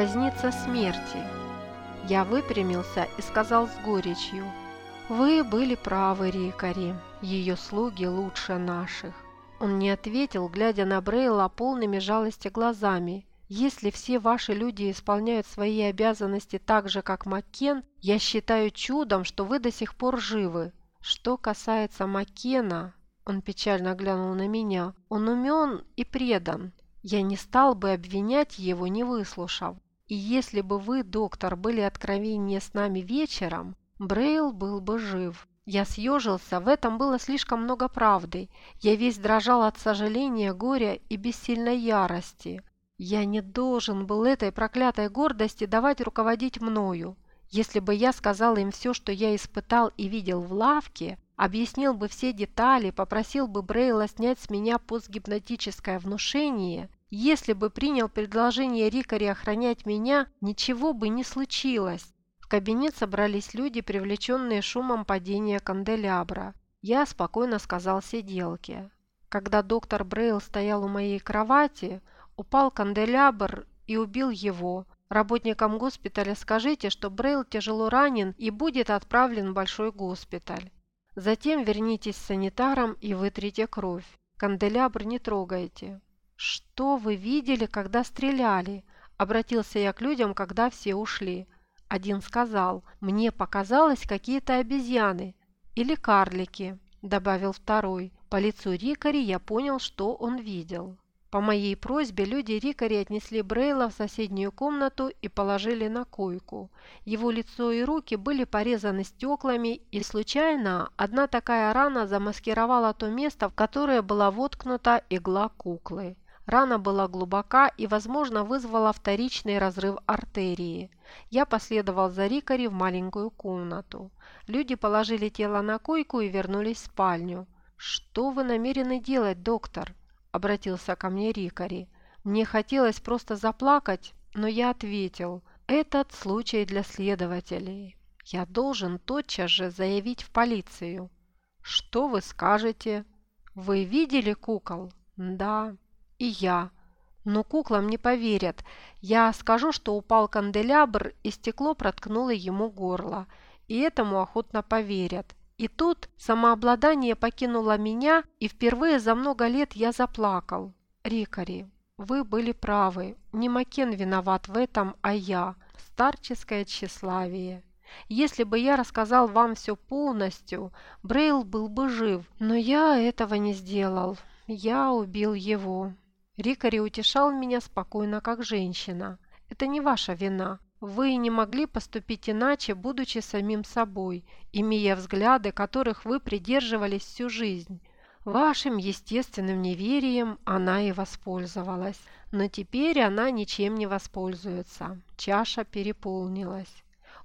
возница смерти. Я выпрямился и сказал с горечью, «Вы были правы, Рикари, ее слуги лучше наших». Он не ответил, глядя на Брейла полными жалости глазами. «Если все ваши люди исполняют свои обязанности так же, как Маккен, я считаю чудом, что вы до сих пор живы. Что касается Маккена, он печально глянул на меня, он умен и предан. Я не стал бы обвинять его, не выслушав. И если бы вы, доктор, были откровеннее с нами вечером, Брейл был бы жив. Я съежился, в этом было слишком много правды. Я весь дрожал от сожаления, горя и бессильной ярости. Я не должен был этой проклятой гордости давать руководить мною. Если бы я сказал им все, что я испытал и видел в лавке, объяснил бы все детали, попросил бы Брейла снять с меня постгипнотическое внушение, если бы принял предложение Рикари охранять меня, ничего бы не случилось кабинет собрались люди, привлеченные шумом падения канделябра. Я спокойно сказал сиделке. Когда доктор Брейл стоял у моей кровати, упал канделябр и убил его. Работникам госпиталя скажите, что Брейл тяжело ранен и будет отправлен в большой госпиталь. Затем вернитесь с санитаром и вытрите кровь. Канделябр не трогайте. «Что вы видели, когда стреляли?» Обратился я к людям, когда все ушли. Один сказал, мне показалось какие-то обезьяны или карлики, добавил второй. По лицу Рикари я понял, что он видел. По моей просьбе люди Рикари отнесли Брейла в соседнюю комнату и положили на койку. Его лицо и руки были порезаны стеклами, и случайно одна такая рана замаскировала то место, в которое была воткнута игла куклы. Рана была глубока и, возможно, вызвала вторичный разрыв артерии. Я последовал за Рикари в маленькую комнату. Люди положили тело на койку и вернулись в спальню. «Что вы намерены делать, доктор?» – обратился ко мне Рикари. Мне хотелось просто заплакать, но я ответил, «Этот случай для следователей. Я должен тотчас же заявить в полицию». «Что вы скажете?» «Вы видели кукол?» «Да». И я. Но куклам не поверят. Я скажу, что упал канделябр, и стекло проткнуло ему горло. И этому охотно поверят. И тут самообладание покинуло меня, и впервые за много лет я заплакал. Рикари, вы были правы. Не Макен виноват в этом, а я. Старческое тщеславие. Если бы я рассказал вам все полностью, Брейл был бы жив, но я этого не сделал. Я убил его. Рикари утешал меня спокойно, как женщина. «Это не ваша вина. Вы не могли поступить иначе, будучи самим собой, имея взгляды, которых вы придерживались всю жизнь. Вашим естественным неверием она и воспользовалась. Но теперь она ничем не воспользуется. Чаша переполнилась.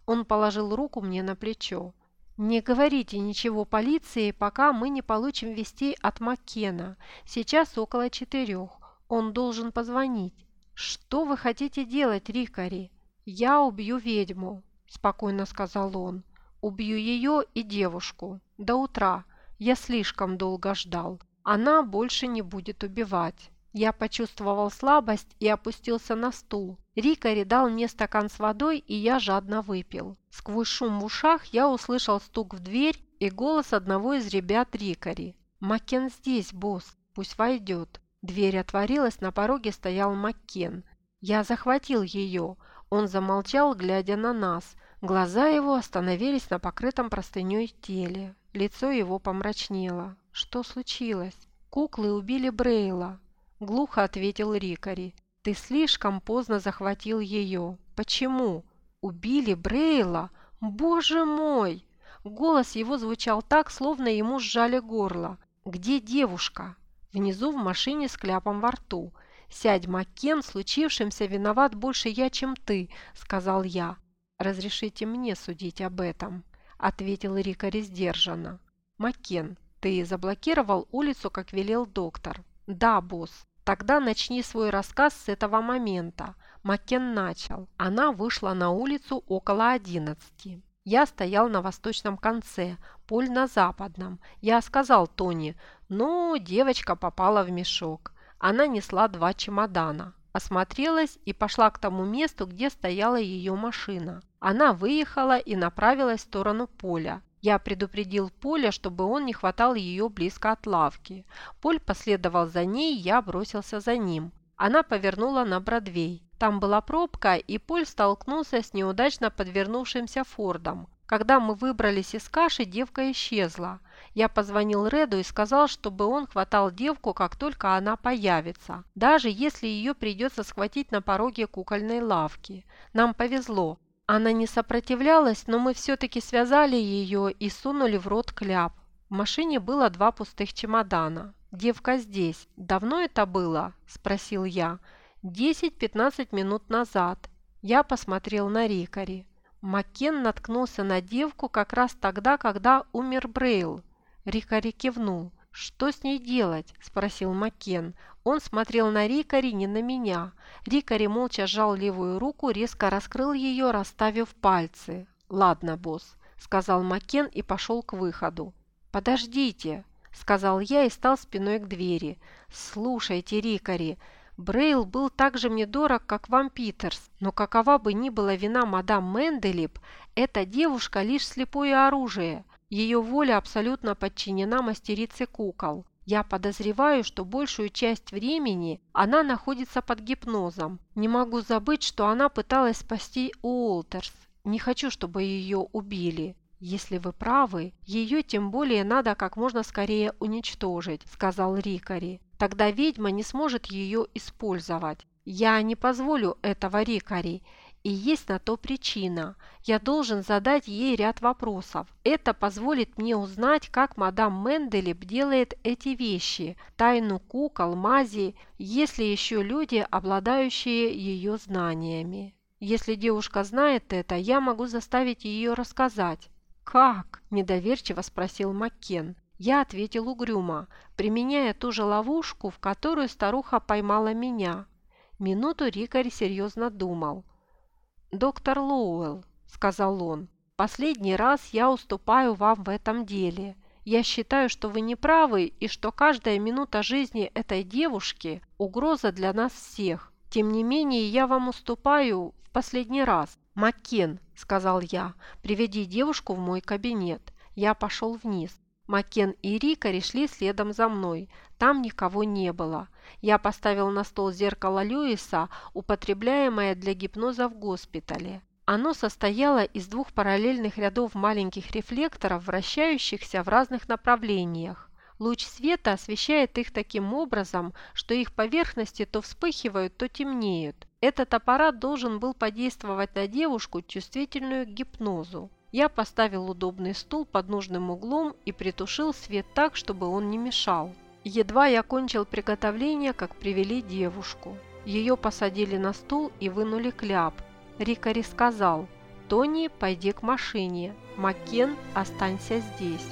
Он положил руку мне на плечо. «Не говорите ничего полиции, пока мы не получим вестей от Маккена. Сейчас около четырех. Он должен позвонить. «Что вы хотите делать, Рикари?» «Я убью ведьму», – спокойно сказал он. «Убью ее и девушку. До утра. Я слишком долго ждал. Она больше не будет убивать». Я почувствовал слабость и опустился на стул. Рикари дал мне стакан с водой, и я жадно выпил. Сквозь шум в ушах я услышал стук в дверь и голос одного из ребят Рикари. «Макен здесь, босс. Пусть войдет». Дверь отворилась, на пороге стоял Маккен. Я захватил ее. Он замолчал, глядя на нас. Глаза его остановились на покрытом простыней теле. Лицо его помрачнело. Что случилось? Куклы убили Брейла. Глухо ответил Рикари. Ты слишком поздно захватил ее. Почему? Убили Брейла? Боже мой! Голос его звучал так, словно ему сжали горло. Где девушка? Внизу в машине с кляпом во рту. «Сядь, Маккен, случившимся виноват больше я, чем ты», – сказал я. «Разрешите мне судить об этом», – ответил Рикари сдержанно. «Маккен, ты заблокировал улицу, как велел доктор?» «Да, босс». «Тогда начни свой рассказ с этого момента». Маккен начал. Она вышла на улицу около одиннадцати. Я стоял на восточном конце, Поль на западном. Я сказал Тони, ну, девочка попала в мешок. Она несла два чемодана. осмотрелась и пошла к тому месту, где стояла ее машина. Она выехала и направилась в сторону поля. Я предупредил Поля, чтобы он не хватал ее близко от лавки. Поль последовал за ней, я бросился за ним. Она повернула на Бродвей. Там была пробка, и Поль столкнулся с неудачно подвернувшимся Фордом. Когда мы выбрались из каши, девка исчезла. Я позвонил Реду и сказал, чтобы он хватал девку, как только она появится, даже если ее придется схватить на пороге кукольной лавки. Нам повезло. Она не сопротивлялась, но мы все-таки связали ее и сунули в рот кляп. В машине было два пустых чемодана. «Девка здесь. Давно это было?» – спросил я. «Десять-пятнадцать минут назад». Я посмотрел на Рикари. Маккен наткнулся на девку как раз тогда, когда умер Брейл. Рикари кивнул. «Что с ней делать?» – спросил Маккен. Он смотрел на Рикари, не на меня. Рикари молча сжал левую руку, резко раскрыл ее, расставив пальцы. «Ладно, босс», – сказал Маккен и пошел к выходу. «Подождите», – сказал я и стал спиной к двери. «Слушайте, Рикари, Брейл был так же мне дорог, как вам Питерс, но какова бы ни была вина мадам Менделип, эта девушка лишь слепое оружие. Ее воля абсолютно подчинена мастерице кукол. Я подозреваю, что большую часть времени она находится под гипнозом. Не могу забыть, что она пыталась спасти Уолтерс. Не хочу, чтобы ее убили. «Если вы правы, ее тем более надо как можно скорее уничтожить», – сказал Рикари. Тогда ведьма не сможет ее использовать. Я не позволю этого Рикари, и есть на то причина. Я должен задать ей ряд вопросов. Это позволит мне узнать, как мадам Менделеб делает эти вещи, тайну кукол, мази, есть ли еще люди, обладающие ее знаниями. Если девушка знает это, я могу заставить ее рассказать. «Как?» – недоверчиво спросил Маккен. Я ответил угрюмо, применяя ту же ловушку, в которую старуха поймала меня. Минуту Рикари серьезно думал. «Доктор Лоуэлл», – сказал он, – «последний раз я уступаю вам в этом деле. Я считаю, что вы не правы и что каждая минута жизни этой девушки – угроза для нас всех. Тем не менее, я вам уступаю в последний раз. Маккен», – сказал я, – «приведи девушку в мой кабинет». Я пошел вниз. Макен и Рика шли следом за мной. Там никого не было. Я поставил на стол зеркало Льюиса, употребляемое для гипноза в госпитале. Оно состояло из двух параллельных рядов маленьких рефлекторов, вращающихся в разных направлениях. Луч света освещает их таким образом, что их поверхности то вспыхивают, то темнеют. Этот аппарат должен был подействовать на девушку, чувствительную к гипнозу. Я поставил удобный стул под нужным углом и притушил свет так, чтобы он не мешал. Едва я кончил приготовление, как привели девушку. Ее посадили на стул и вынули кляп. Рикари сказал, «Тони, пойди к машине. Маккен, останься здесь».